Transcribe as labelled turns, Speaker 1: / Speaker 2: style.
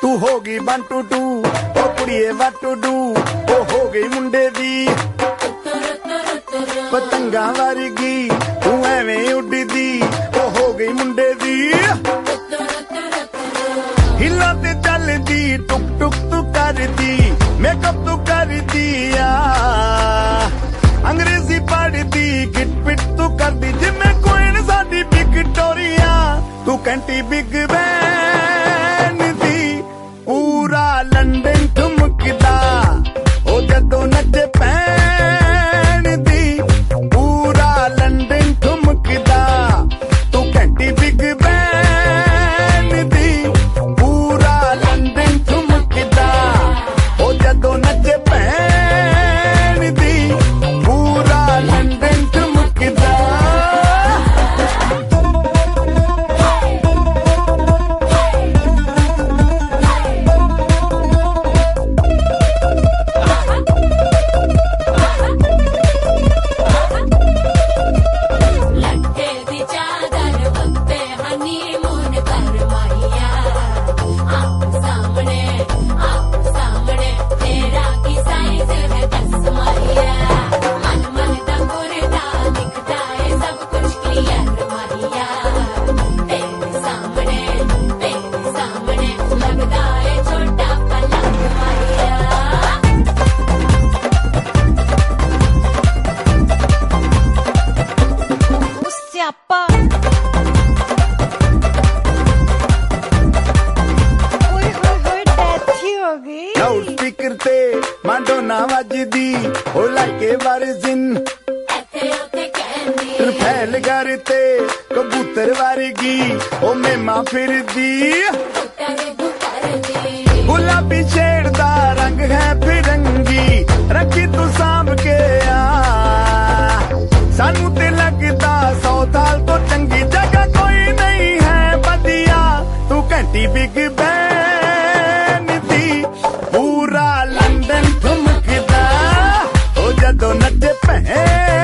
Speaker 1: ਤੂੰ ਹੋ ਗਈ 1 ਟੂ 2 ਉਹ ਕੁੜੀਏ ਵਾਟ ਟੂ ਡੂ ਉਹ ਹੋ ਗਈ ਮੁੰਡੇ ਦੀ ਪਤੰਗਾਂ ਵਰਗੀ ਮੁੰਡੇ ਦੀ ਹਿੱਲਾਂ ਤੇ ਚੱਲਦੀ ਟੁਕ ਟੁਕ ਤੂੰ ਕਰਦੀ ਮੇਕਅਪ ਤੂੰ ਕਰਦੀ ਆ ਅੰਗਰੇਜ਼ੀ ਪੜਦੀ ਗਿਟ ਪਿਟ ਤੂੰ ਕਰਦੀ ਜਿਵੇਂ ਕੋਇਨ ਸਾਡੀ ਵਿਕਟੋਰੀਆ ਤੂੰ ਕੈਂਟੀ ਬਿਗ ਬੈਨ ਦੀ ਪੂਰਾ ਲੰਡਨ ಅಪ್ಪ लाउड स्पीकर ते माडोना वजदी
Speaker 2: होला के वारिजिन
Speaker 1: फैल घर ते कबूतर वारगी ओ मेमा फिरदी
Speaker 2: घंटी बिग बैन
Speaker 1: दी। पूरा लंदन थमकदा ओ जदों नचे पहन।